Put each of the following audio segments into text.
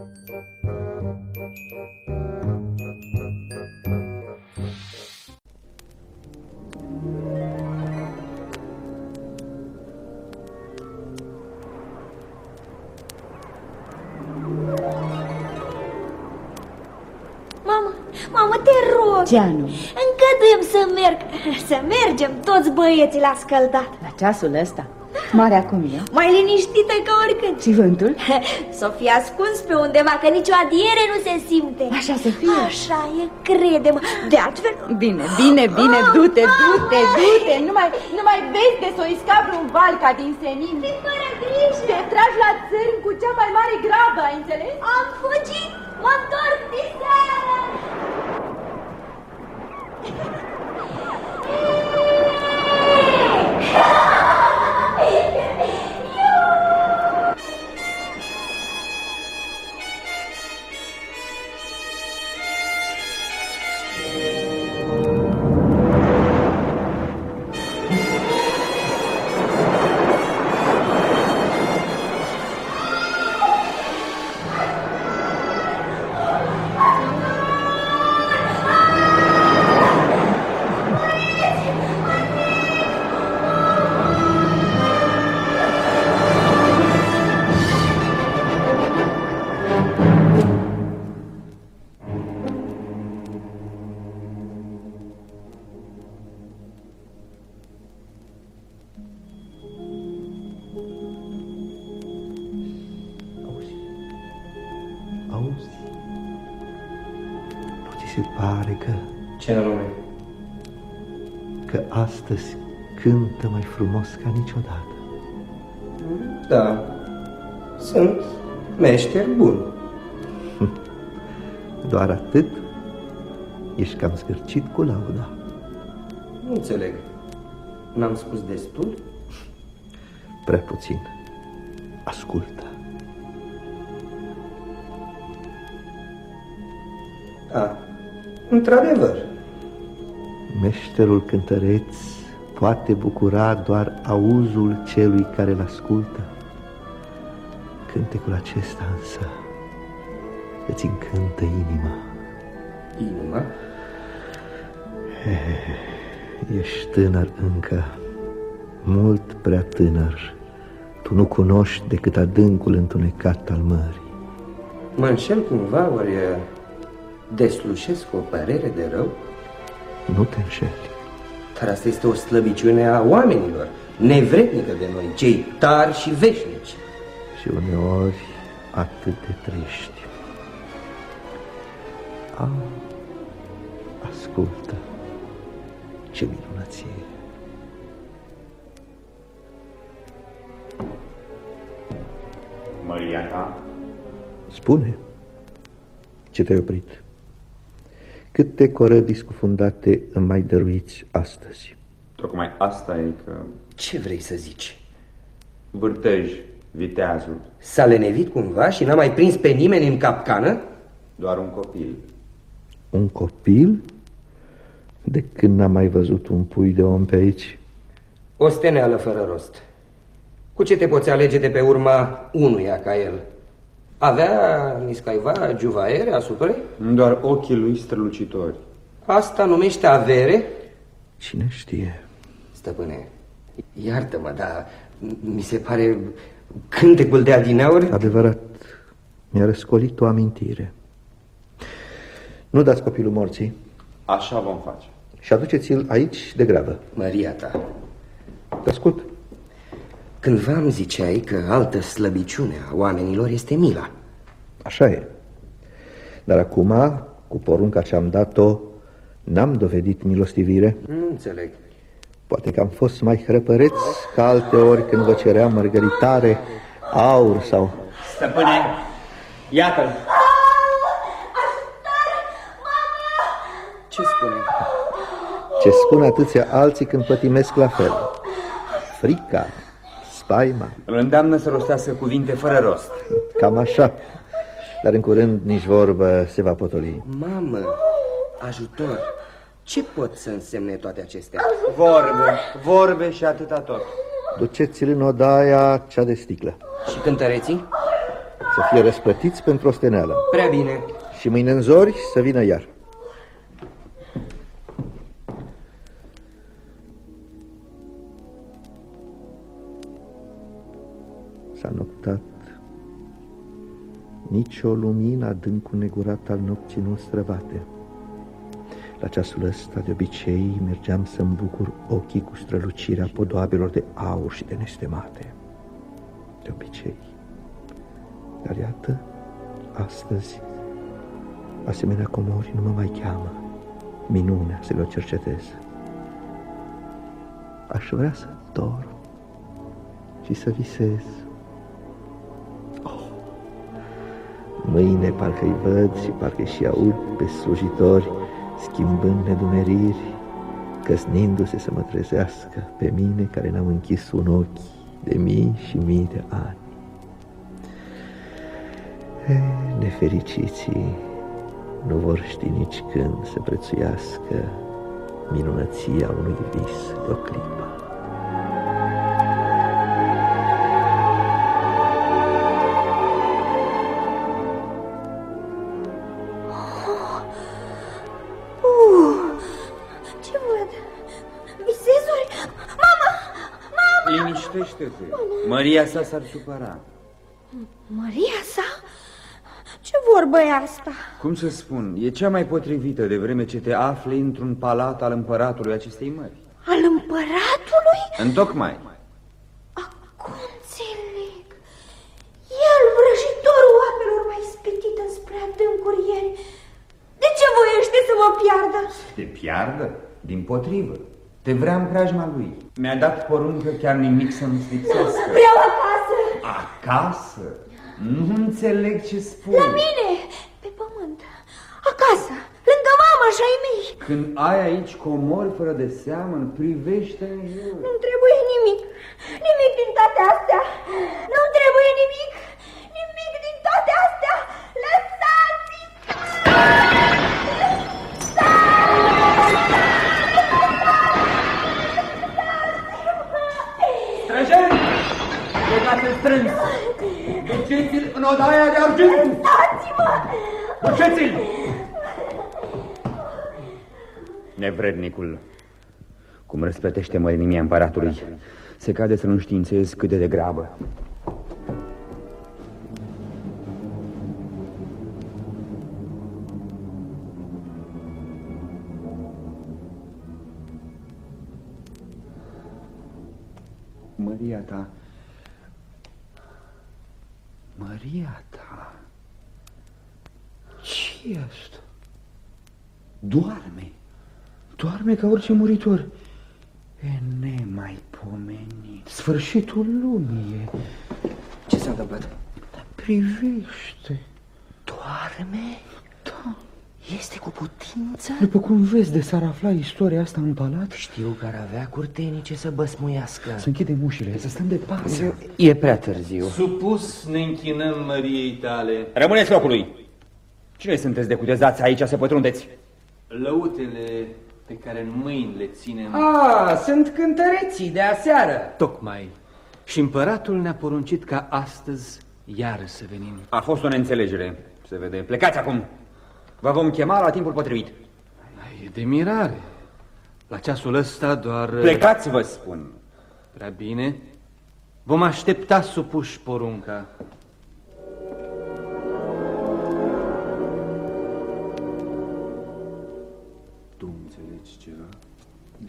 Mamă, mamă, te rog Ce anume? Încăduiem să merg Să mergem toți băieții la scăldat La ceasul ăsta? Marea cum e? Mai liniștită ca oricând. Și vântul? Să fie ascuns pe undeva, că nicio adiere nu se simte. Așa să fie. Așa e, crede-mă. De altfel Bine, bine, bine, du-te, du-te, du-te. Nu mai, nu mai vezi de să-i scapi un val ca din senin. Fără grijă. Te tragi la țărm cu cea mai mare grabă, ai înțeles? Am fugit, mă întorc de astăzi cântă mai frumos ca niciodată? Da, sunt meșter bun. Doar atât? Ești cam scârcit cu lauda. Nu înțeleg. N-am spus destul? Prea puțin. Ascultă. Da, într-adevăr. Meșterul cântăreț poate bucura doar auzul celui care îl ascultă. Cântecul acesta însă îți încântă inima. Inima? Ești tânăr încă, mult prea tânăr. Tu nu cunoști decât adâncul întunecat al mării. Mă înșel cumva, ori eh, deslușesc o părere de rău? Nu te înșeli. Dar asta este o slăbiciune a oamenilor, nevrednică de noi, cei tari și veșnici. Și uneori atât de triști. A, ascultă, ce minunăție! Măria ta? Spune, ce te-ai oprit? Câte corăbii scufundate îmi mai dăruiți astăzi? Tocmai asta e că Ce vrei să zici? vârtej viteazul, S-a lenevit cumva și n-a mai prins pe nimeni în capcană? doar un copil. Un copil? De când n-am mai văzut un pui de om pe aici? O steneală fără rost. Cu ce te poți alege de pe urma unuia ca el? Avea niscaiva juvaere asupra ei? Doar ochii lui strălucitori. Asta numește avere? Cine știe? Stăpâne, iartă-mă, dar mi se pare cântecul de adineauri? Adevărat, mi-a răscolit o amintire. Nu dați copilul morții Așa vom face. și aduceți-l aici de grabă. Maria ta, Te ascult. Cândva îmi ziceai că altă slăbiciune a oamenilor este mila. Așa e. Dar acum, cu porunca ce-am dat-o, n-am dovedit milostivire. Nu înțeleg. Poate că am fost mai hrăpăreți ca alte ori când vă ceream mărgăritare, aur sau... Stăpâne, iată-l. Ce spune? Ce spun atâția alții când pătimesc la fel. Frica, spaima, Îl îndeamnă să rostească cuvinte fără rost. cam așa. Dar în curând nici vorbă se va potoli. Mamă, ajutor, ce pot să însemne toate acestea? Vorbe, vorbe și atâta tot. Duceți-l în odaia cea de sticlă. Și cântăreții? să fie răsplătiți pentru o steneală. Prea bine. Și mâine în zori să vină iar. S-a noptat. Nici o lumină adâncul negurat al nopții nu străbate. La ceasul ăsta, de obicei, mergeam să-mi bucur ochii cu strălucirea podoabelor de aur și de nestemate. De obicei. Dar iată, astăzi, asemenea comori nu mă mai cheamă. Minunea să le cercetez. Aș vrea să dorm și să visez. Mâine parcă-i văd și parcă și aud pe slujitori schimbând nedumeriri, căsnindu-se să mă trezească pe mine care n-am închis un ochi de mii și mii de ani. E, nefericiții nu vor ști nici când să prețuiască minunăția unui vis de o clipă. Maria sa s-ar supăra. Maria sa? Ce vorbă e asta? Cum să spun, e cea mai potrivită de vreme ce te afli într-un palat al împăratului acestei mări. Al împăratului? Întocmai. Acum înțeleg. El, vrăjitorul apelor mai spitit înspre adâncuri ieri. De ce voiește să mă piardă? Te piardă? Din potrivă. Te vrea în preajma lui. Mi-a dat poruncă chiar nimic să nu-ți lipsească. Vreau acasă! Acasă? Nu înțeleg ce spui. La mine! Pe pământ. Acasă. Lângă mama și ai mei. Când ai aici comori fără de seamăn, privește în jur. Nu trebuie nimic. Nimic din toate astea. Nu trebuie nimic. Nimic din toate astea. Plecați strâns! Duceți-l în odaia de argint! Lăsați-mă! Duceți-l! Nevrednicul, cum răsplătește mărinimia împăratului, se cade să nu științez cât de degrabă. Doarme, doarme ca orice muritor. E nemaipomenit, sfârșitul lumii e. Ce s-a întâmplat? Privește, Doarme? da, Este cu putință? după cum vezi de s-ar afla istoria asta în palat, Știu că ar avea curtenice să băsmuiască. să închidem ușile, să stăm departe. E prea târziu. Supus ne închinăm Măriei tale. Rămâneți locului! Cine sunteți de cutezați aici să pătrundeți? Lăutele pe care în mâini le ținem. Ah, sunt cântăreții de aseară. Tocmai. Și împăratul ne-a poruncit ca astăzi iar să venim. A fost o neînțelegere, se vede. Plecați acum! Vă vom chema la timpul potrivit. E de mirare. La ceasul ăsta doar... Plecați, vă spun. Prea bine. Vom aștepta supuși porunca.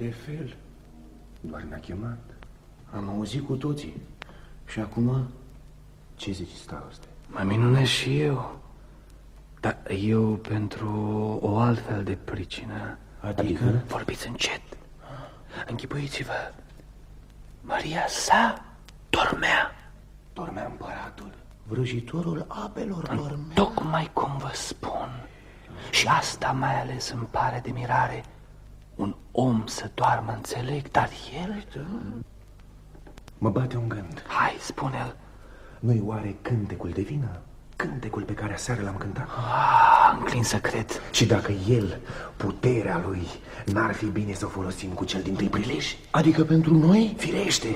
De fel. Doar ne-a chemat. Am auzit cu toții. Și acum, ce zici, staroste? Mă minunez și eu. Dar eu pentru o altfel de pricină. Adică? Vorbiți încet. Închipuiți-vă. Maria sa dormea. Dormea împăratul. Vrăjitorul apelor dormea. Tocmai cum vă spun. Și asta mai ales îmi pare de mirare. Un om să doarmă, înțeleg, dar el... Mă bate un gând. Hai, spune-l. Nu-i oare cântecul de vină? cântecul pe care aseară l-am cântat? Ah, înclin să cred. Și dacă el, puterea lui, n-ar fi bine să o folosim cu cel din tâi prilej? Adică pentru noi? Firește!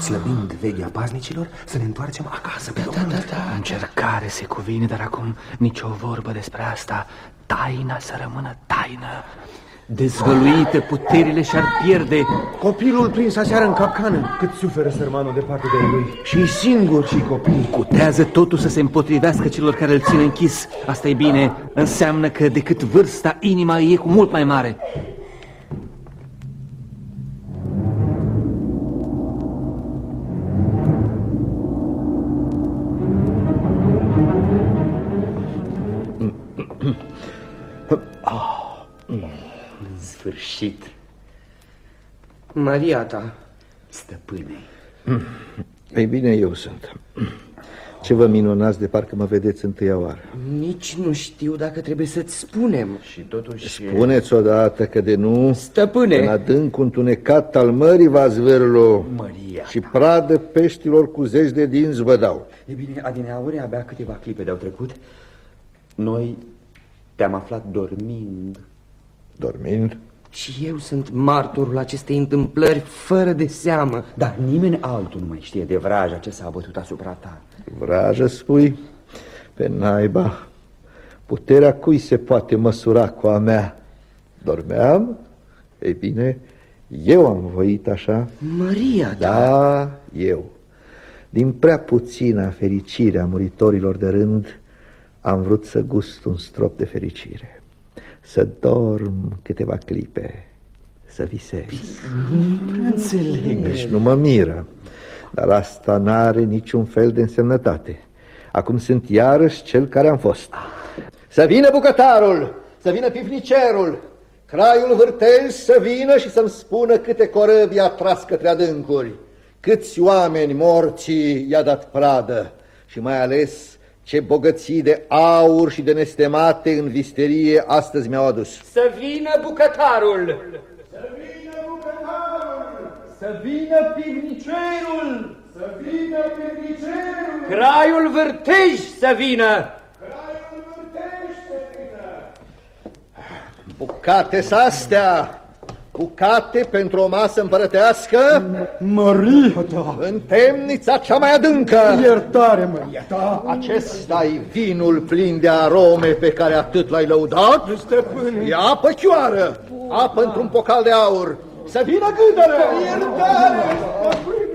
Slăbind vechea paznicilor, să ne întoarcem acasă pe da, da, da, Încercare se cuvine, dar acum nicio vorbă despre asta. Taina să rămână taină. Dezvăluite puterile și-ar pierde. Copilul prins aseară în capcană. Cât suferă sărmanul departe de lui. Și singur și copil. Cutează totul să se împotrivească celor care îl țin închis. Asta e bine, înseamnă că decât vârsta, inima e cu mult mai mare. Sfârșit, Maria ta, stăpâne. Ei bine, eu sunt. Ce vă minunați de parcă mă vedeți întâia oară? nici nu știu dacă trebuie să-ți spunem. Și totuși... Spuneți odată că de nu... În Stăpâne, adânc întunecat al mării va zvârlu Maria Și pradă peștilor cu zeci de dinți vă dau E bine, adineauri abia câteva clipe de-au trecut. Noi te-am aflat dormind. Dormind? Și eu sunt martorul acestei întâmplări fără de seamă. Dar nimeni altul nu mai știe de vraja ce s-a abătut asupra ta. Vrajă spui? Pe naiba Puterea cui se poate măsura cu a mea? Dormeam? Ei bine, eu am voit așa Maria, da. Da, eu Din prea puțină fericire a muritorilor de rând Am vrut să gust un strop de fericire Să dorm câteva clipe Să visez. Înțeleg. Deci nu mă miră. Dar asta n-are niciun fel de însemnătate. Acum sunt iarăși cel care am fost. Să vină bucătarul Să vină pivnicerul. Craiul vârtej să vină și să-mi spună câte corăbii a tras către adâncuri. Câți oameni morții i-a dat pradă Și mai ales ce bogății de aur și de nestemate în visterie astăzi mi-au adus Să vină bucătarul! Să vină pivnicerul! Să vină pivnicerul! Craiul vârtej să vină! Bucate s astea Bucate pentru o masă împărătească Maria ta! În temnița cea mai adâncă Iertare, Maria ta! acesta e vinul plin de arome pe care atât l-ai lăudat Stăpâne! E apă chioară Apă într-un pocal de aur Să vină gândără Iertare!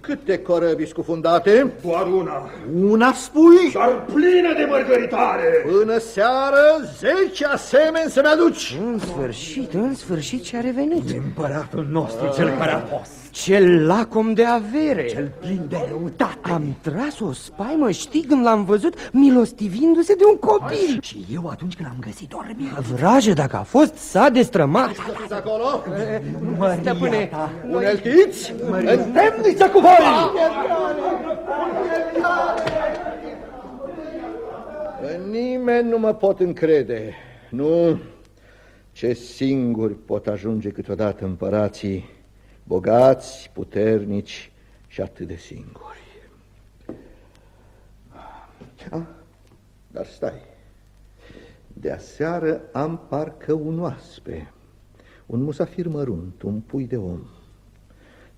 Câte corăbii scufundate? Doar una! Una spui? Dar plină de mărgăritare! Până seară zece asemeni să-mi aduci În sfârșit, în sfârșit și-a revenit. Împăratul nostru, cel care a fost! Cel lacom de avere. Cel plin de răutate! Am tras o spaimă, știi, când l-am văzut milostivindu-se de un copil. Și eu atunci când am găsit dormit! Vrajă, dacă a fost, s-a destrămat. Fiți acolo? Stăpâne, ta! Uneltiți? În temniță cu voi! În nimeni nu mă pot încrede. Nu, ce singuri pot ajunge câteodată împărații, bogați, puternici și atât de singuri. Ah, dar stai, de aseară am parcă un oaspe, un musafir mărunt, un pui de om.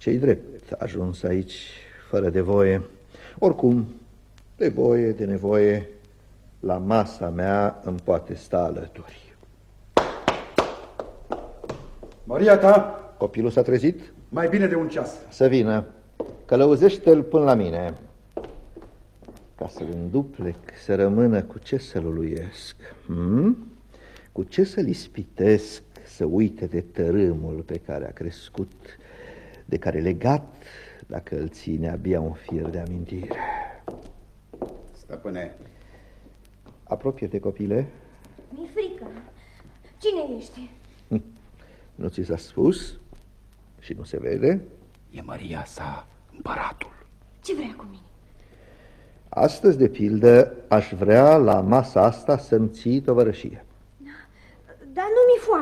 Cei drept a ajuns aici fără de voie. Oricum, de voie, de nevoie, la masa mea îmi poate sta alături. Maria ta! Copilul s-a trezit? Mai bine de un ceas! Să vină. Călăuzește-l până la mine. Ca să-l înduplec, să rămână cu ce să-l uluiesc. Hmm? Cu ce să-l ispitesc să uite de tărâmul pe care a crescut, de care legat, dacă îl ține abia un fir de amintire. Stăpâne, Apropie-te, copile. Mi-e frică. Cine ești? Nu ți s-a spus și nu se vede? E Maria sa, împăratul. Ce vrea cu mine? Astăzi, de pildă, aș vrea la masa asta să-mi ții tovărășie.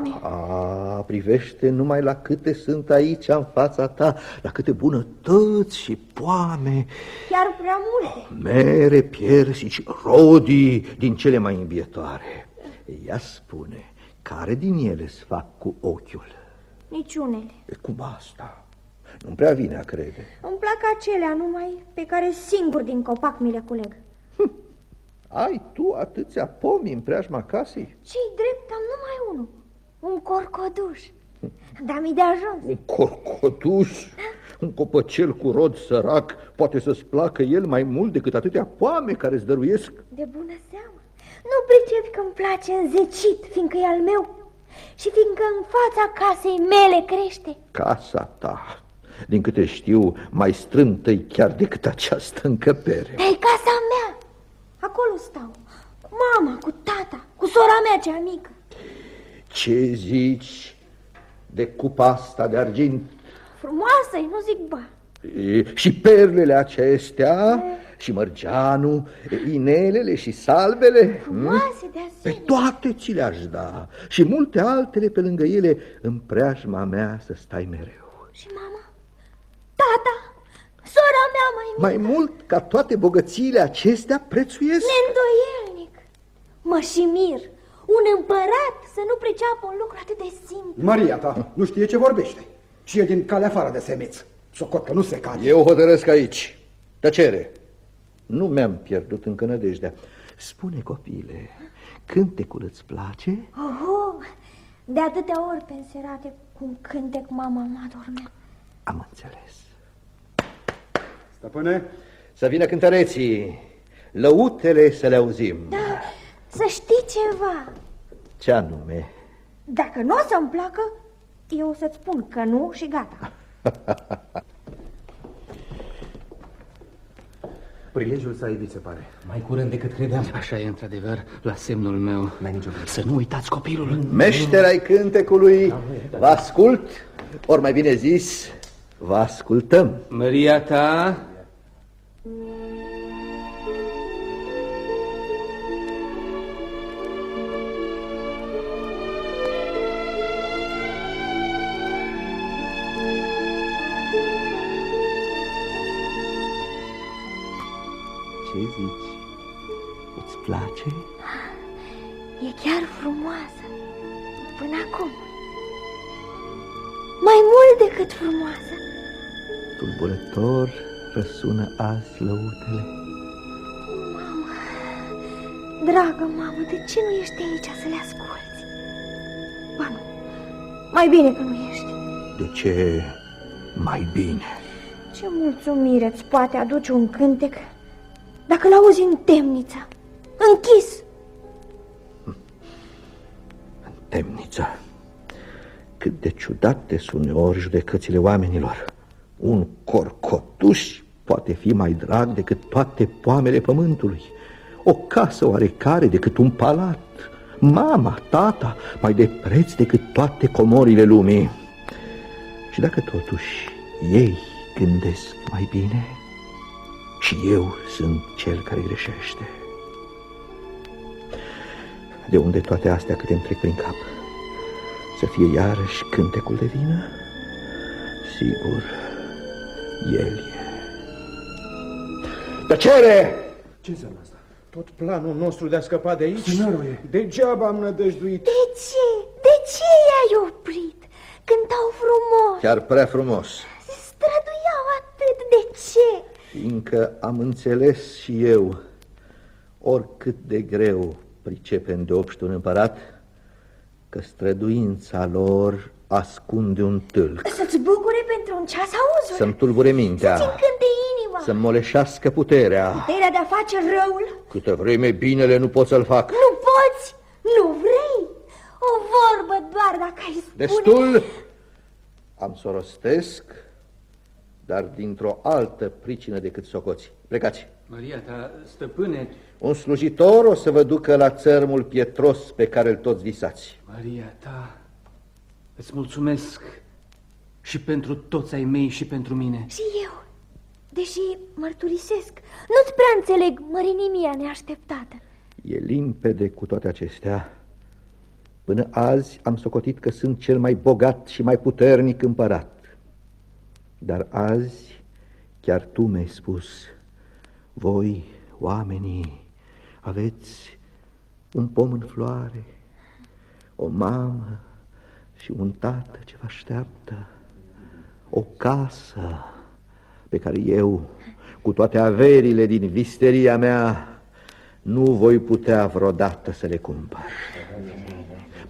Dar nu mi-e foame. A, privește numai la câte sunt aici în fața ta, la câte bunătăți și poame, Chiar prea multe. mere, piersici, rodii din cele mai învietoare. Ea spune, care din ele se fac cu ochiul? Niciunele. E cum asta? Nu prea vine a crede. Îmi plac acelea numai pe care singur din copac mi le culeg. Ai tu atâția pomi în preajma casei? Ce-i drept, am numai unul. Un corcoduș. Dar mi de ajuns. Un corcoduș, un copăcel cu rod sărac, poate să-ți placă el mai mult decât atâtea poame care îți dăruiesc? De bună seamă. Nu pricepi că îmi place înzecit, fiindcă e al meu. Și fiindcă în fața casei mele crește. Casa ta, din câte știu, mai strântă chiar decât această încăpere. Dar e casa mea. Acolo stau. Cu mama, cu tata, cu sora mea cea mică. Ce zici de cupa asta de argint Frumoasă nu zic ba. E, și perlele acestea, și mărgeanul, e, inelele și salvele? hm? Frumoase de Pe asemenea. toate ți le-aș da și multe altele pe lângă ele în preajma mea să stai mereu. Și mama, tata, sora mea mai mică. Mai mult ca toate bogățiile acestea prețuiesc. Neîndoielnic. Mă și mir. Un împărat să nu priceapă un lucru atât de simplu. Maria ta nu știe ce vorbește. Și e din calea afară de semeț. Socot că nu se cade. Eu hotărăsc aici. Tăcere. Nu mi-am pierdut încă nădejdea. Spune, copile, cântecul îți place? Oho, de atâtea ori pe înserate cum cântec mama mă adormea. Am înțeles. Stăpâne, Să vină cântăreții, lăutele să le auzim. Da, să știi ceva. Ce anume? Dacă nu o să-mi placă, eu o să-ți spun că nu și gata. Prilejul s-a evit, se pare. Mai curând decât credeam. Așa e, într-adevăr, la semnul meu. N-ai nicio grijă. Să nu uitați copilul. Meșter ai cântecului, vă ascult, ori mai bine zis, vă ascultăm. Măria ta... Ce zici? Îți place? E chiar frumoasă. Până acum. Mai mult decât frumoasă. Tulburător răsună azi lăutele. Mamă, dragă mamă, de ce nu ești aici să le asculți? Ba nu, mai bine că nu ești. De ce mai bine? Ce mulțumire îți poate aduce un cântec dacă l-auzi în temniță, închis. Temniță. Cât de ciudate sunt uneori judecățile oamenilor. Un corcotuș poate fi mai drag decât toate poamele pământului. O casă oarecare decât un palat. Mama, tata, mai de preț decât toate comorile lumii. Și dacă totuși ei gândesc mai bine, și eu sunt cel care greșește. De unde toate astea câte îmi trec prin cap? Să fie iarăși cântecul de vină? Sigur, el e. Tăcere! Ce înseamnă asta? tot planul nostru de a scăpa de aici, Scenariul degeaba am nădăjduit. De ce? De ce i-ai oprit? Cântau frumos, Chiar prea frumos, se străduiau atât. De ce? Fiindcă am înțeles și eu, oricât de greu pricepe îndeopște un împărat, că străduința lor ascunde un tâlc, Să-ți bucure pentru un ceas auzul. să-mi tulbure mintea, Să-ți încânte inima. să-mi moleșească puterea. Puterea de a face răul. Câtă vreme binele nu pot să-l fac. Nu poți, nu vrei. O vorbă doar dacă ai spune. Destul! Am să o rostesc, dar dintr-o altă pricină decât socoți. Plecați! Maria ta, stăpâne... Un slujitor o să vă ducă la țărmul pietros pe care îl toți visați. Maria ta, îți mulțumesc și pentru toți ai mei și pentru mine. Și eu, deși mărturisesc, nu-ți prea înțeleg mărinimia neașteptată. E limpede cu toate acestea Până azi am socotit că sunt cel mai bogat și mai puternic împărat. Dar azi chiar tu mi-ai spus, voi, oamenii, aveți un pom în floare, o mamă și un tată ce vă așteaptă, o casă pe care eu, cu toate averile din visteria mea, nu voi putea vreodată să le cumpăr.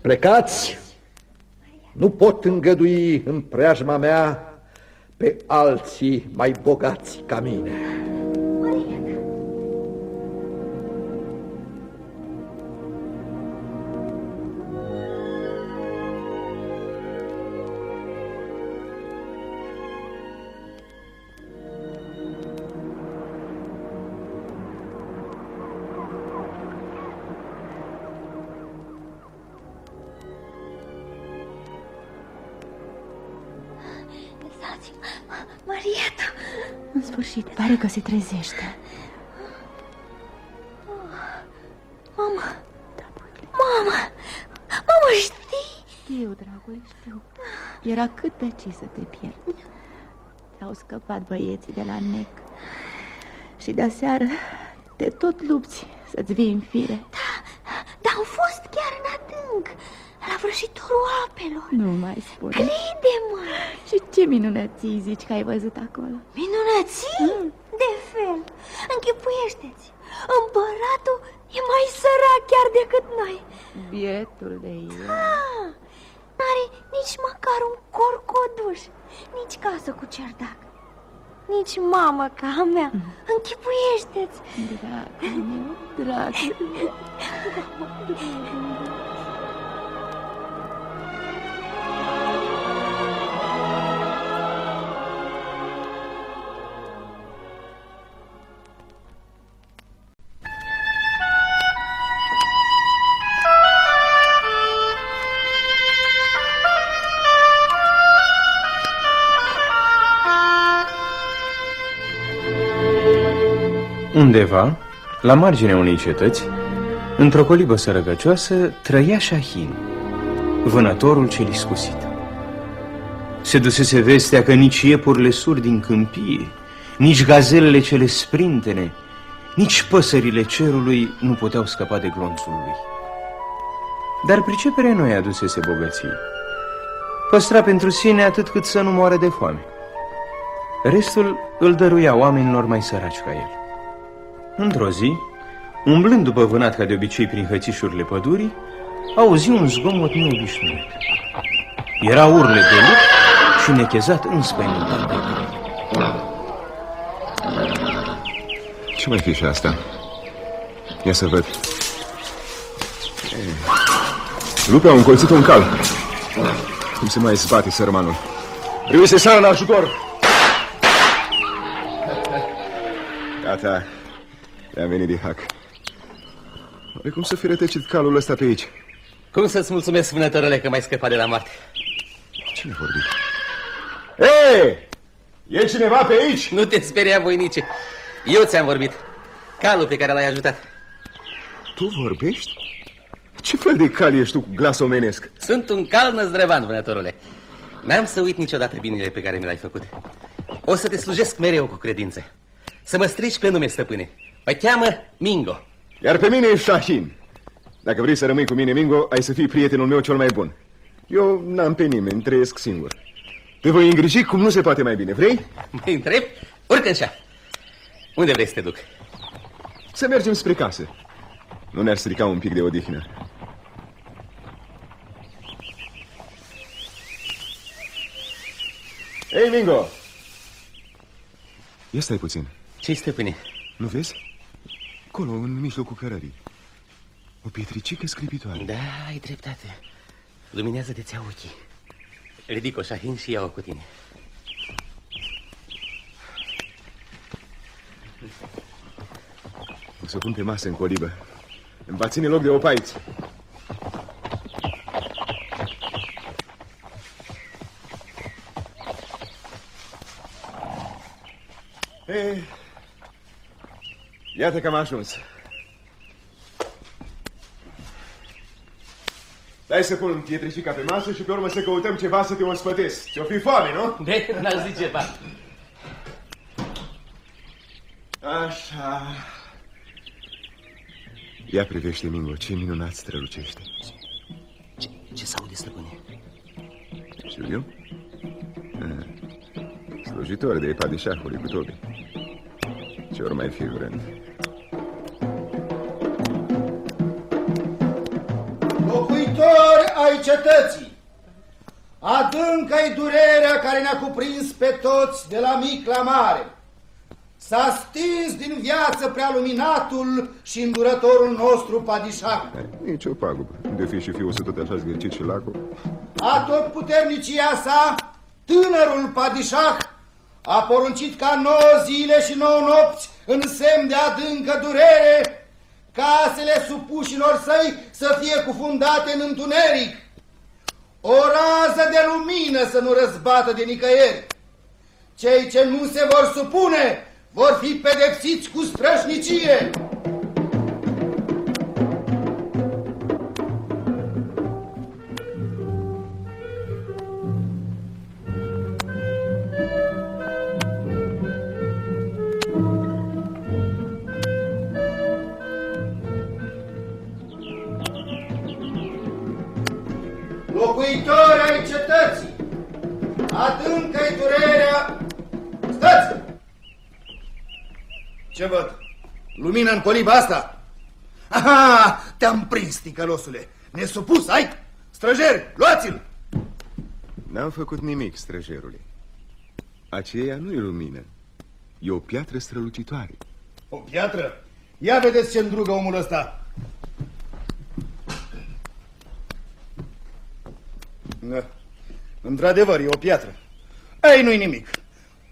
Plecați! Nu pot îngădui în preajma mea pe alții mai bogați ca mine. Se trezește. Mama! Mama! Mama, știi? Știu, dragule, știu. Era cât pe ce să te pierd. Te-au scăpat băieții de la nec. Și de aseară te tot lupți să-ți vii în fire. Dar au fost chiar în adânc, la vrăjitorul apelor. Nu mai spune. Crede-mă! Și ce minunății zici că ai văzut acolo? Minunății? De fel! Închipuiește-ți! Împăratul e mai sărac chiar decât noi. Bietul de el. Ah, N-are nici măcar un corcoduș, nici casă cu cerdac, nici mamă ca a mea. Închipuiește-ți! Dragul meu, dragul meu. Undeva, la marginea unei cetăți, într-o colibă sărăcăcioasă, trăia Shahin, vânătorul cel iscusit. Se dusese vestea că nici iepurile suri din câmpie, nici gazelele cele sprintene, nici păsările cerului nu puteau scăpa de glonțul lui. Dar priceperea nu i adusese bogății. Păstra pentru sine atât cât să nu moară de foame. Restul îl dăruia oamenilor mai săraci ca el. Într-o zi, umblând după vânat ca de obicei prin hățișurile pădurii, auzi un zgomot neobișnuit. Era urle de lup și nechezat înspăimântat de greu. Ce mai fi și asta? Ia să văd. Lupe au încolțit un cal. Cum se mai zbate sărmanul? Trebuie să sară în ajutor! Gata. I-am venit de hac. Oare cum să fi rătăcit calul ăsta pe aici? Cum să-ți mulțumesc, vânătorule, că m-ai scăpat de la moarte? Cine vorbi? Ei! E cineva pe aici? Nu te speria, voinice. Eu ți-am vorbit. Calul pe care l-ai ajutat. Tu vorbești? Ce fel de cal ești tu cu glas omenesc? Sunt un cal năzdrăvan, vânătorule. N-am să uit niciodată binele pe care mi l-ai făcut. O să te slujesc mereu cu credință. Să mă strici pe nume, stăpâne. Mă cheamă Mingo. Iar pe mine e Shahin. Dacă vrei să rămâi cu mine, Mingo, ai să fii prietenul meu cel mai bun. Eu n-am pe nimeni, trăiesc singur. Te voi îngriji cum nu se poate mai bine, vrei? Mă întreb? Urcă în șa. Unde vrei să te duc? Să mergem spre casă. Nu ne-ar strica un pic de odihnă. Ei, Mingo! Ia stai puțin. Ce-i, stăpâne? Nu vezi? Acolo, în mijlocul cărării. O pietricică scripitoare. Da, ai dreptate. Luminează de ți ochii. Ridic-o, Shahin, și ia-o cu tine. O să pun pe masă în colibă. Îmi va ține loc de opaiți. Iată că am ajuns. Hai să pun pietricica pe masă și pe urmă să căutăm ceva să te ospătesc. Ți-o fi foame, nu? De, n-aș zice, pa. Așa. Ia privește, Mingo, ce minunat strălucește. Ce, ce s-aude, stăpâne? Știu eu? Ah, Slujitor de padișahului cu tobi. Ce ori mai fi vrând. Cetății, adâncă-i durerea care ne-a cuprins pe toți de la mic la mare. S-a stins din viață prea luminatul și îndurătorul nostru padișah. Nici o pagubă. De fi și fiul să tot așa zgârcit și lacul. A tot puternicia sa, tânărul padișah a poruncit ca nouă zile și nouă nopți în semn de adâncă durere casele supușilor săi să fie cufundate în întuneric. O rază de lumină să nu răzbată de nicăieri. Cei ce nu se vor supune vor fi pedepsiți cu strășnicie. În coliba asta? Aha, te-am prins, ticălosule. Nesupus, ai? Străjeri, luați-l! N-am făcut nimic, străjerule. Aceea nu e lumină. E o piatră strălucitoare. O piatră? Ia vedeți ce îndrugă omul ăsta. Da. Într-adevăr, e o piatră. Ei, nu-i nimic.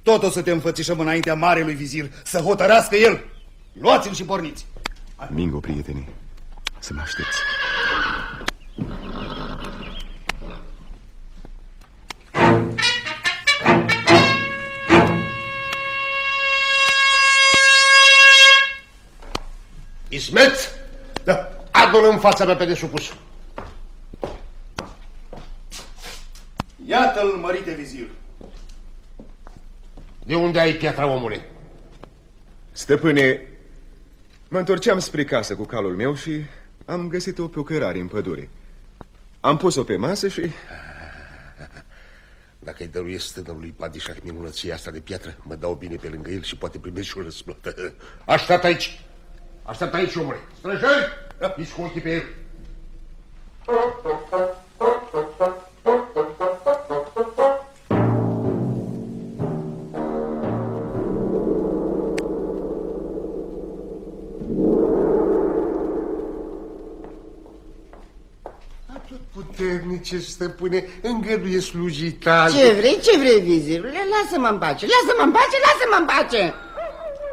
Tot o să te înfățișăm înaintea marelui vizir, să hotărească el. Luați-l și porniți. Mingo, prietene, să mă aștepți. Ismet? Da. Adu-l în fața mea pe desupus. Iată-l, mărite vizir. De unde ai piatra, omule? Stăpâne, mă întorceam spre casă cu calul meu și am găsit o pe o cărare în pădure. Am pus-o pe masă și... Dacă îi dăruiesc tânărului Padișah minunăția asta de piatră, mă dau bine pe lângă el și poate primești și o răsplată. Aștept aici! Aștept aici, omule! Străjeri! Ești cu ochii pe el! Puternice, stăpâne, îngăduie slujita. Ce vrei, ce vrei, vizirule? Lasă-mă în pace, lasă-mă în pace, lasă-mă în pace!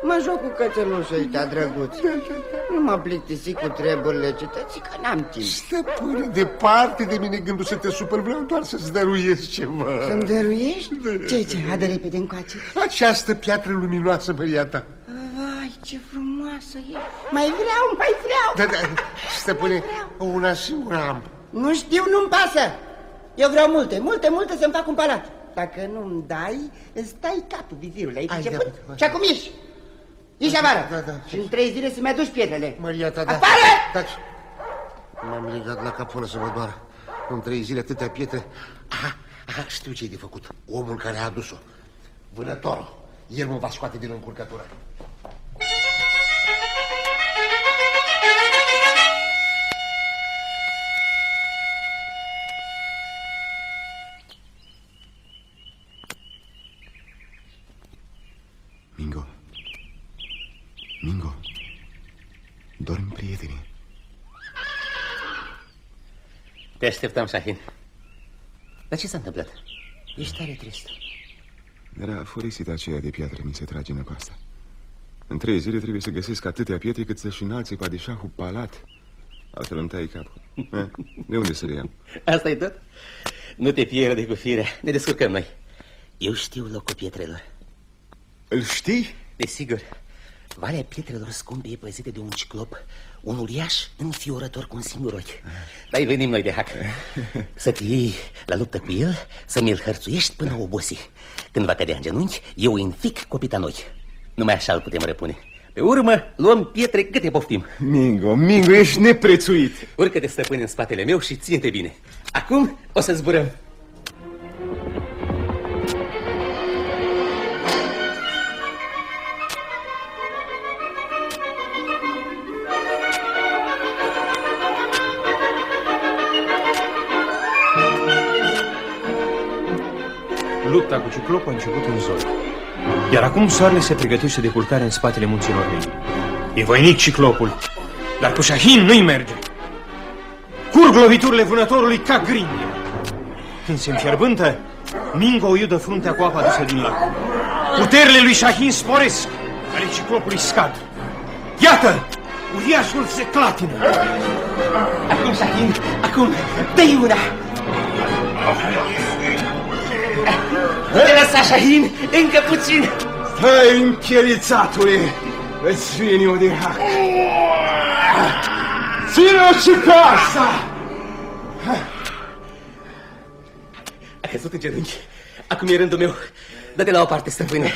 Mă joc cu cățelușul ăsta, drăguț. Nu mă plictisi cu treburile cetății, că n-am timp. Stăpâne, departe de mine gândul să te supăr, vreau doar să-ți dăruiesc ceva. Să-mi dăruiești? Ce, ce? Haide repede încoace. Această piatră luminoasă, băiata. Vai, ce frumoasă e. Mai vreau, mai vreau. Da, da, stăpâne, una singură am. Nu știu, nu-mi pasă. Eu vreau multe, multe, multe să-mi fac un palat. Dacă nu-mi dai, îți dai capul, vizirule. Ai priceput? Și acum ieși. Ieși afară. Da, da. Și în trei zile să-mi aduci pietrele. Maria ta, da. Afară! Taci. M-am legat la cap până să mă doară. În trei zile atâtea pietre. Aha, aha, știu ce-i de făcut. Omul care a adus-o. Vânătorul. El mă va scoate din încurcătură. Te așteptam, Shahin. Dar ce s-a întâmplat? Ești tare trist. Era forisita aceea de piatră mi se trage năpasta. În trei zile trebuie să găsesc atâtea pietre cât să-și înalțe padișahul palat. Altfel îmi tai capul. Eh, De unde să le iau? asta e tot? Nu te pierde cu firea. Ne descurcăm noi. Eu știu locul pietrelor. Îl știi? Desigur. Valea pietrelor scumpe e păzită de un ciclop, Un uriaș înfiorător cu un singur ochi. Dar venim noi de hac. Să te iei la luptă cu el Să mi-l hărțuiești până obosi. Când va cădea în genunchi, eu îi înfic copita noi Numai așa îl putem răpune. Pe urmă, luăm pietre câte poftim. Mingo, Mingo, ești neprețuit. Urcă-te, stăpâne, în spatele meu și ține-te bine. Acum o să zburăm cu ciclopul a început în zon. Iar acum soarele se pregătește de culcare în spatele munților Neli. E voinic ciclopul, dar cu Shahin nu-i merge. Curg loviturile vânătorului ca grindia. Când se înfierbântă, Mingo o iudă fruntea cu apa adusă din lac. Puterile lui Shahin sporesc, ale ciclopului scad. Iată, uriașul se clatină. Acum, Shahin, acum, dă-i una Nu te lăsa, Shahin, încă puțin. Hai, închelițatule, îți vine eu de hac. Ține-o și casa! A căzut în genunchi. Acum e rândul meu. Dă-te la o parte, stăpâne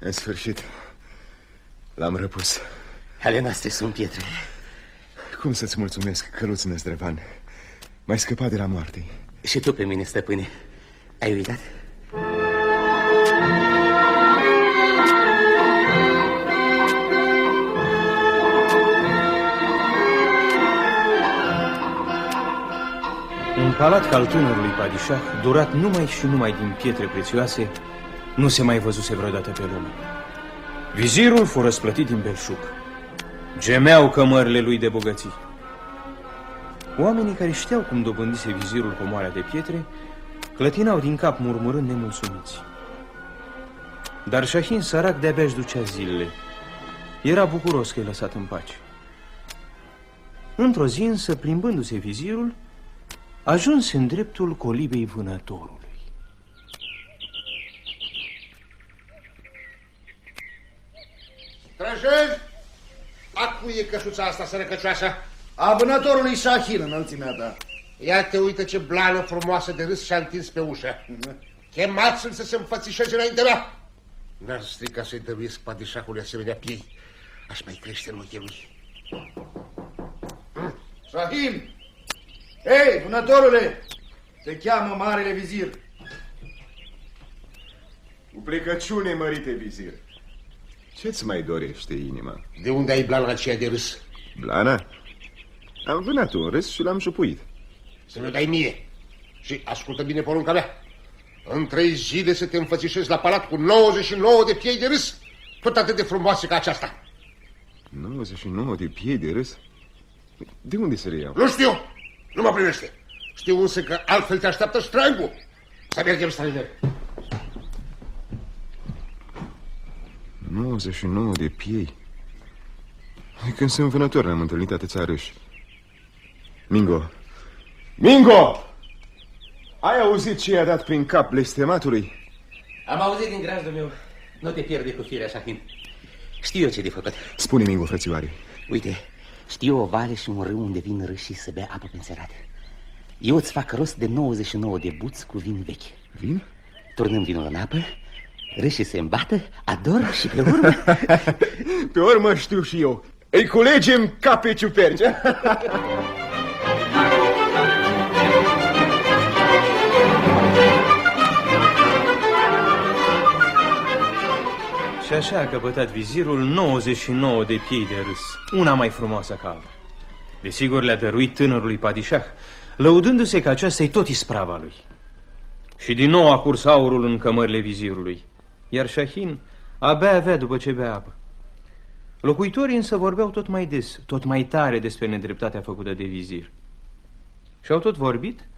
În sfârșit, l-am răpus. Ale noastre sunt pietre Cum să-ți mulțumesc, căluț năzdrăvan? M-ai scăpat de la moarte. Și tu pe mine, stăpâne Ai uitat? Un palat ca al tânărului Padișah, durat numai și numai din pietre prețioase, nu se mai văzuse vreodată pe lume. Vizirul fu răsplătit din belșug. Gemeau cămările lui de bogății. Oamenii care știau cum dobândise vizirul comoarea de pietre, clătinau din cap murmurând nemulțumiți. Dar Shahin sărac de-abia își ducea zilele. Era bucuros că i lăsat în pace. Într-o zi însă, plimbându-se vizirul, ajunse în dreptul colibei vânătorului. Trăjezi! Acu e căsuța asta sărăcăcioasă? A vânătorului Shahin, înălțimea ta. Ia te uită ce blană frumoasă de râs și-a întins pe ușă. Chemați-l să se înfățișeze înaintea mea. N-ar strica să-i dăruiesc padișahului asemenea piei. Aș mai crește în ochii lui. Shahin! Hei, vânătorule! Te cheamă Marele Vizir. Cu plecăciune, mărite vizir. Ce-ți mai dorește inima? De unde ai blana aceea de râs? Blana? Am vânat un râs și l-am șupuit. Să mi-o dai mie. Și ascultă bine porunca mea. În trei zile să te înfățișezi la palat cu 99 de piei de râs. Tot atât de frumoase ca aceasta. 99 de piei de râs? De unde să le iau? Nu știu. Nu mă primește. Știu însă că altfel te așteaptă strangul. Să mergem străiner. 99 de piei. De Când sunt vânător am întâlnit atâția râși. Mingo! Mingo! Ai auzit ce i-a dat prin cap blestematului? Am auzit din grajdul meu Nu te pierde cu firea, Shahin Știu eu ce de făcut Spune, Mingo, frățioare. Uite, știu o vale și un râu unde vin râșii să bea apă pe înserate Eu îți fac rost de 99 de buți cu vin vechi Vin? Turnăm vinul în apă Râșii se îmbată, ador și pe urmă Pe urmă știu și eu. Îi culegem ca pe ciuperci. Și așa a căpătat vizirul 99 de piei de râs, una mai frumoasă ca alta. Desigur le-a dăruit tânărului Padișah, lăudându-se că aceasta e tot isprava lui. Și din nou a curs aurul în cămările vizirului, iar Shahin abia avea după ce bea apă. Locuitorii însă vorbeau tot mai des, tot mai tare despre nedreptatea făcută de vizir. Și au tot vorbit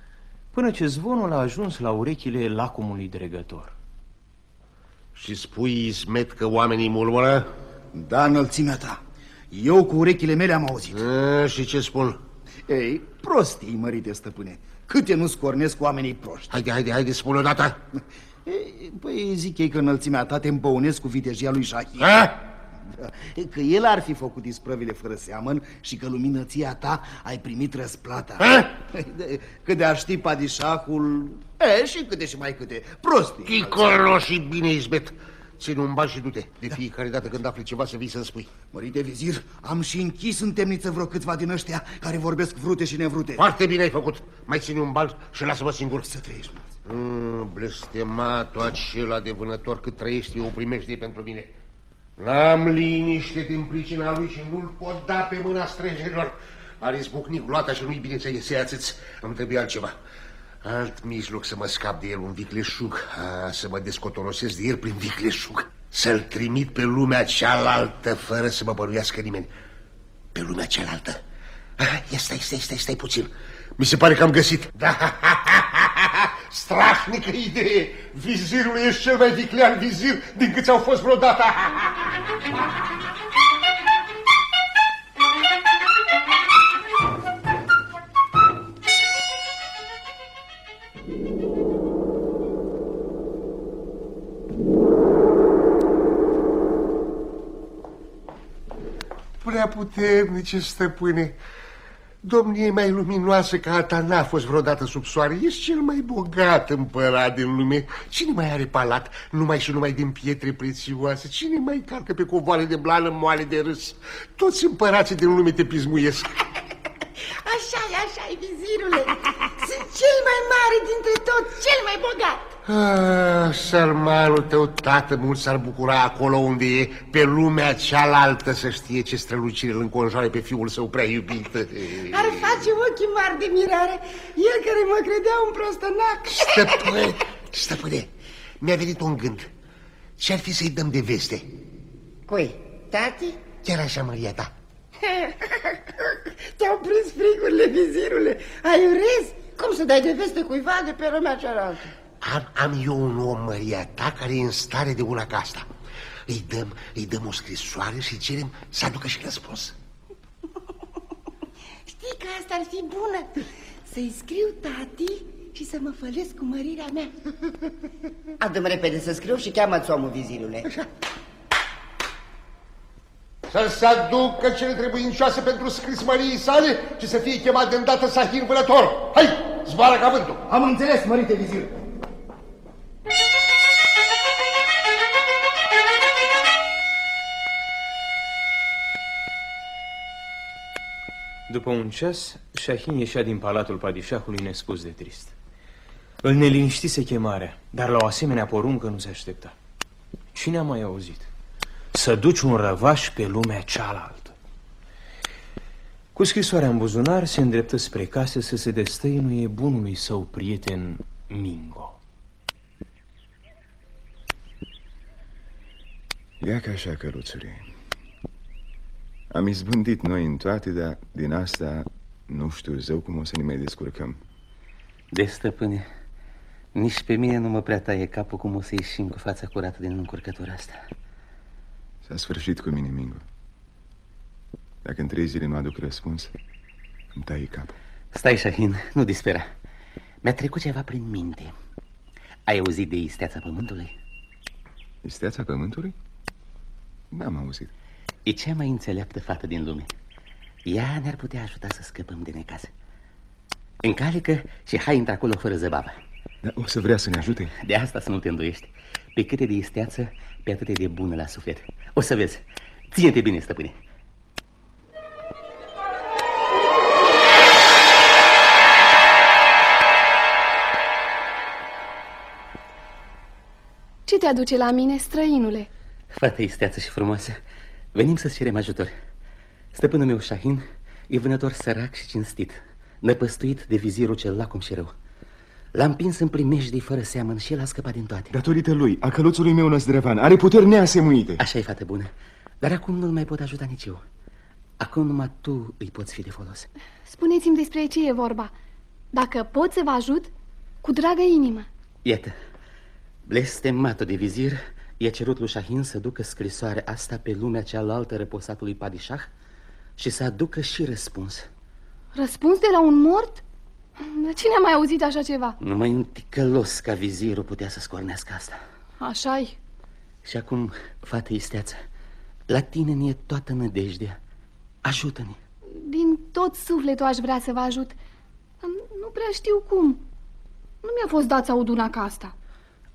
până ce zvonul a ajuns la urechile lacumului dregător. Și spui, Ismet, că oamenii murmură? Da, înălțimea ta. Eu cu urechile mele am auzit. A, și ce spun? Ei, prostii, mărite stăpâne. Câte nu scornesc oamenii proști. Haide, haide, haide, spune odată. E, Păi zic ei că înălțimea ta te împăunesc cu vitejia lui Shahin. Ha? Da. Că el ar fi făcut isprăvile fără seamăn și că luminăția ta ai primit răsplata. De- Că de a ști padișahul... E, și câte și mai câte. Prostii. Chicolo și bine izbet. Ține un ban și du-te. De fiecare dată când afli ceva să vii să-mi spui. Mărite vizir, am și închis în temniță vreo câțiva din ăștia care vorbesc vrute și nevrute. Foarte bine ai făcut. Mai ține un bal și lasă-mă singur. Să trăiești, mm, Blestematul acela de vânător cât trăiești, o primește pentru mine. N-am liniște din pricina lui și nu-l pot da pe mâna străinilor. Are izbucnit gloata și nu-i bine să iese atâți. Îmi trebuie altceva. Alt mijloc să mă scap de el, un vicleșug. A, să mă descotorosesc de el prin vicleșug. Să-l trimit pe lumea cealaltă fără să mă bănuiască nimeni. Pe lumea cealaltă. Ah, ia stai, stai, stai, stai puțin. Mi se pare că am găsit. Da, strașnică idee. Vizirul ești cel mai viclean vizir din câți au fost vreodată. Prea puternice, stăpâne. Domnie mai luminoasă ca a ta n-a fost vreodată sub soare. Ești cel mai bogat împărat din lume. Cine mai are palat numai și numai din pietre prețioase? Cine mai calcă pe covoare de blană moale de râs? Toți împărații din lume te pismuiesc. așa e, așa e, vizirule. Sunt cel mai mare dintre toți, cel mai bogat. Ah, sărmanul tău, tată, mult s-ar bucura acolo unde e, pe lumea cealaltă să știe ce strălucire îl înconjoare pe fiul său prea iubit. Ar face ochii mari de mirare, el care mă credea un prostănac. Stăpâne, stăpâne, mi-a venit un gând. Ce-ar fi să-i dăm de veste? Cui, tati? Chiar așa, Maria ta. Te-au prins frigurile, vizirule. Ai urez? Cum să dai de veste cuiva de pe lumea cealaltă? Am, am eu un om, Maria ta, care e în stare de una ca asta. Îi dăm, îi dăm o scrisoare și cerem să aducă și răspuns. Știi că asta ar fi bună? Să-i scriu tati și să mă fălesc cu mărirea mea. Adu-mi repede să scriu și cheamă-ți omul, vizirule. Așa. Să se aducă cele trebuincioase pentru scris Mariei sale și să fie chemat de îndată Sahin Vânător. Hai, zboară ca vântul. Am înțeles, mărite vizir. După un ceas, Shahin ieșea din palatul padișahului nespus de trist. Îl neliniștise chemarea, dar la o asemenea poruncă nu se aștepta. Cine a mai auzit? Să duci un răvaș pe lumea cealaltă. Cu scrisoarea în buzunar, se îndreptă spre casă să se destăinuie bunului său prieten Mingo. Ia ca așa, căruțule. Am izbândit noi în toate, dar din asta nu știu zău cum o să ne mai descurcăm. De stăpâne, nici pe mine nu mă prea taie capul cum o să ieșim cu fața curată din încurcătura asta. S-a sfârșit cu mine, Mingo. Dacă în trei zile nu aduc răspuns, îmi tai capul. Stai, Shahin, nu dispera. Mi-a trecut ceva prin minte. Ai auzit de isteața pământului? Isteața pământului? N-am auzit. E cea mai înțeleaptă fată din lume. Ea ne-ar putea ajuta să scăpăm de necaz. Încalecă și hai intră acolo fără zăbavă. Dar o să vrea să ne ajute? De asta să nu te îndoiești. Pe câte de isteață, pe atât de bună la suflet. O să vezi. Ține-te bine, stăpâne. Ce te aduce la mine, străinule? Fată isteață și frumoasă, venim să-ți cerem ajutor. Stăpânul meu, Shahin, e vânător sărac și cinstit, năpăstuit de vizirul cel lacom și rău. L-a împins în primejdii fără seamăn și el a scăpat din toate. Datorită lui, a căluțului meu năzdrăvan, are puteri neasemuite. Așa e, fată bună, dar acum nu-l mai pot ajuta nici eu. Acum numai tu îi poți fi de folos. Spuneți-mi despre ce e vorba. Dacă pot să vă ajut, cu dragă inimă. Iată, blestematul de vizir i-a cerut lui Shahin să ducă scrisoarea asta pe lumea cealaltă reposatului Padishah și să aducă și răspuns. Răspuns de la un mort? Dar cine a mai auzit așa ceva? Numai un ticălos ca vizirul putea să scornească asta. Așa-i. Și acum, fată isteață, la tine ne e toată nădejdea. Ajută-ne. Din tot sufletul aș vrea să vă ajut. Dar Nu prea știu cum. Nu mi-a fost dat să aud una ca asta.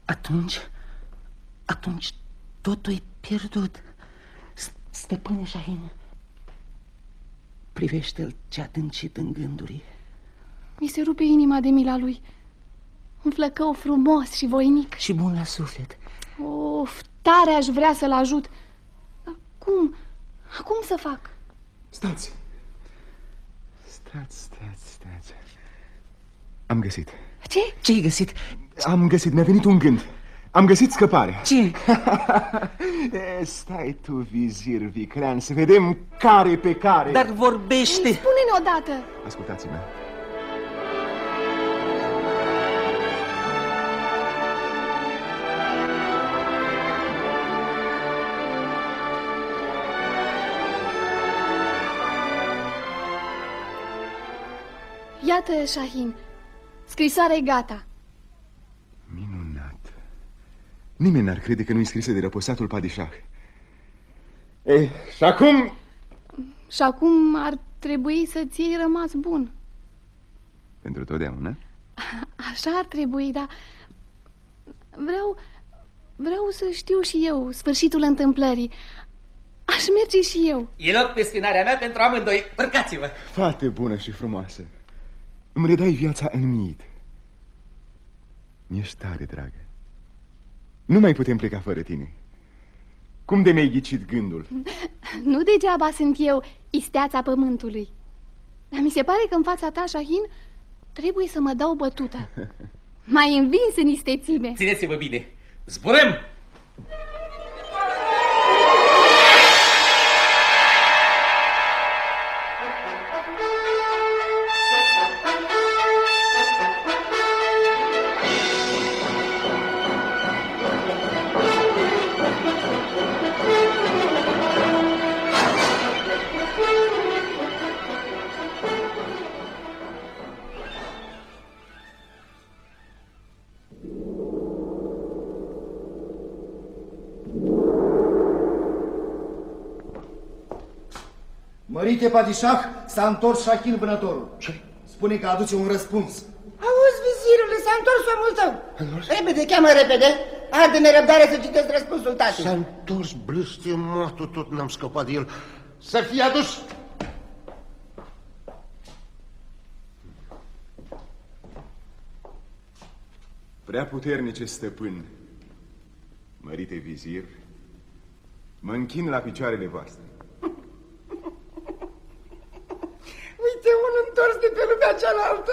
Atunci, atunci totul e pierdut. S- Stăpâne Șahin, privește-l ce adâncit în gânduri. Mi se rupe inima de mila lui. Un flăcău frumos și voinic. Și bun la suflet. Of, tare aș vrea să-l ajut. Dar cum? Acum să fac? Stați! Stați, stați, stați. Am găsit. Ce? Ce-ai găsit? Am găsit, mi-a venit un gând. Am găsit scăpare. Ce? E, Stai tu, vizir viclean, să vedem care pe care. Dar vorbește! Spune-ne odată! Ascultați-mă. Iată, Shahin, scrisoarea e gata. Minunat. Nimeni n-ar crede că nu-i scrisă de răposatul padișah. Ei, și acum... Și acum ar trebui să ți rămas bun. Pentru totdeauna? Așa ar trebui, dar vreau, vreau să știu și eu sfârșitul întâmplării. Aș merge și eu. E loc pe spinarea mea pentru amândoi. Urcați-vă! Fată bună și frumoasă. Îmi redai viața în mit. Mi-ești tare, dragă. Nu mai putem pleca fără tine. Cum de mi-ai ghicit gândul? Nu degeaba sunt eu isteața pământului. Dar mi se pare că în fața ta, Shahin, trebuie să mă dau bătută. Mai învins în istețime. Țineți-vă bine! Zburăm! Mărite Padișah, s-a întors Shahin vânătorul. Ce? Spune că aduce un răspuns. Auzi, vizirule, s-a întors omul tău. Repede, cheamă repede. Arde nerăbdare să citesc răspunsul tati. S-a întors blestematul, tot n-am scăpat de el. Să fie adus! Prea puternice stăpân, mărite vizir, mă închin la picioarele voastre. Uite, un întors de pe lumea cealaltă.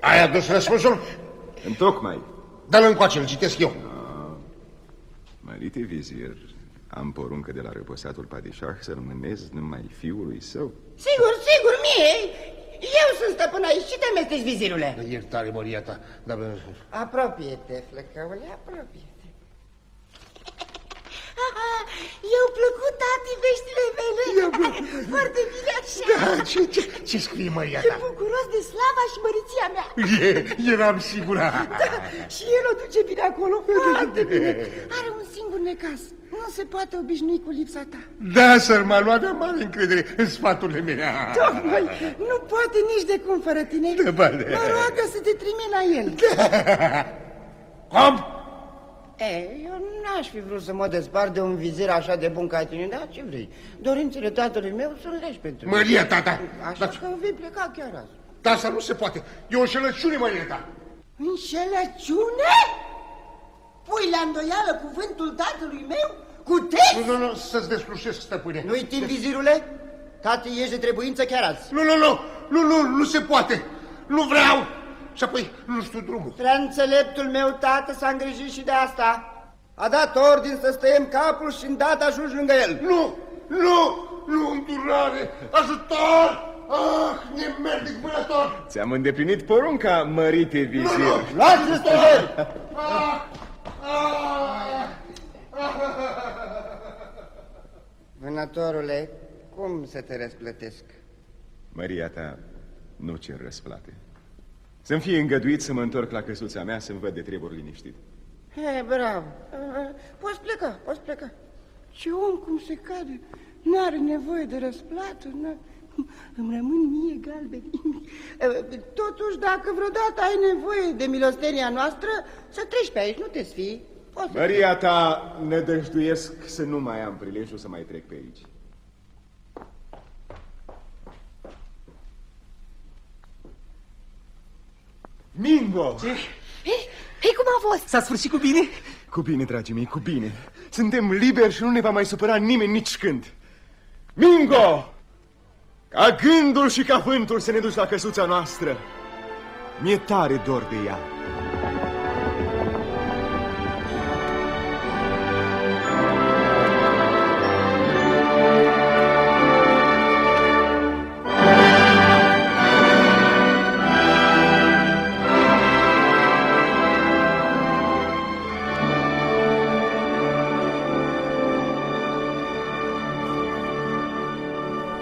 Ai adus răspunsul? Întocmai. Dă-l încoace, îl citesc eu. Mărite vizir, am poruncă de la răposatul padișah să rămânez numai fiului său. Sigur, sigur, mie. Eu sunt stăpân aici. Ce te amesteci, vizirule? Iertare, Maria ta, dar... Apropie-te, flăcăule, apropie-te. Eu plăcut, tati, veștile mele. Foarte bine așa. Da, ce, ce, ce scrie Maria E ta? bucuros de slava și măriția mea. E, eram sigură. Da, și el o duce bine acolo, foarte bine. Are un singur necas. Nu se poate obișnui cu lipsa ta. Da, sărmanu, avea mare încredere în sfaturile mele. Tocmai, nu poate nici de cum fără tine. Da, ba, da. Mă roagă să te trimi la el. Cum? E, eu n-aș fi vrut să mă despart de un vizir așa de bun ca tine, dar ce vrei? Dorințele tatălui meu sunt legi pentru mine. Maria, tata! Așa că vei pleca chiar azi. Da, asta nu se poate. E o înșelăciune, Maria ta. Înșelăciune? Pui la îndoială cuvântul tatălui meu? Cu text? Nu, nu, nu, să-ți deslușesc, stăpâne. Nu-i timp, vizirule? Tati, ești de trebuință chiar azi. Nu, nu, nu, nu, nu, nu se poate. Nu vreau. Și apoi nu știu drumul. Prea înțeleptul meu tată s-a îngrijit și de asta. A dat ordin să stăiem capul și îndată ajungi lângă el. Nu, nu, nu, îndurare, ajutor! Ah, nemernic vânător! Ți-am îndeplinit porunca, mărite vizir. Nu, nu, Luați-l, străjer! Ah, ah, Vânătorule, cum să te răsplătesc? Maria ta nu cer răsplate. Să-mi fie îngăduit să mă întorc la căsuța mea să-mi văd de treburi liniștit. He, bravo. Uh, Poți pleca, poți pleca. Ce om cum se cade. N-are nevoie de răsplată. n Îmi rămân mie galbeni. Uh, Totuși, dacă vreodată ai nevoie de milostenia noastră, să treci pe aici, nu te sfii. Poți să- Maria ta nădăjduiesc să nu mai am prilejul să mai trec pe aici. Mingo! Hei, hei, cum a fost? S-a sfârșit cu bine? Cu bine, dragii mei, cu bine. Suntem liberi și nu ne va mai supăra nimeni nici când. Mingo! Ca gândul și ca vântul să ne duci la căsuța noastră. Mi-e tare dor de ea.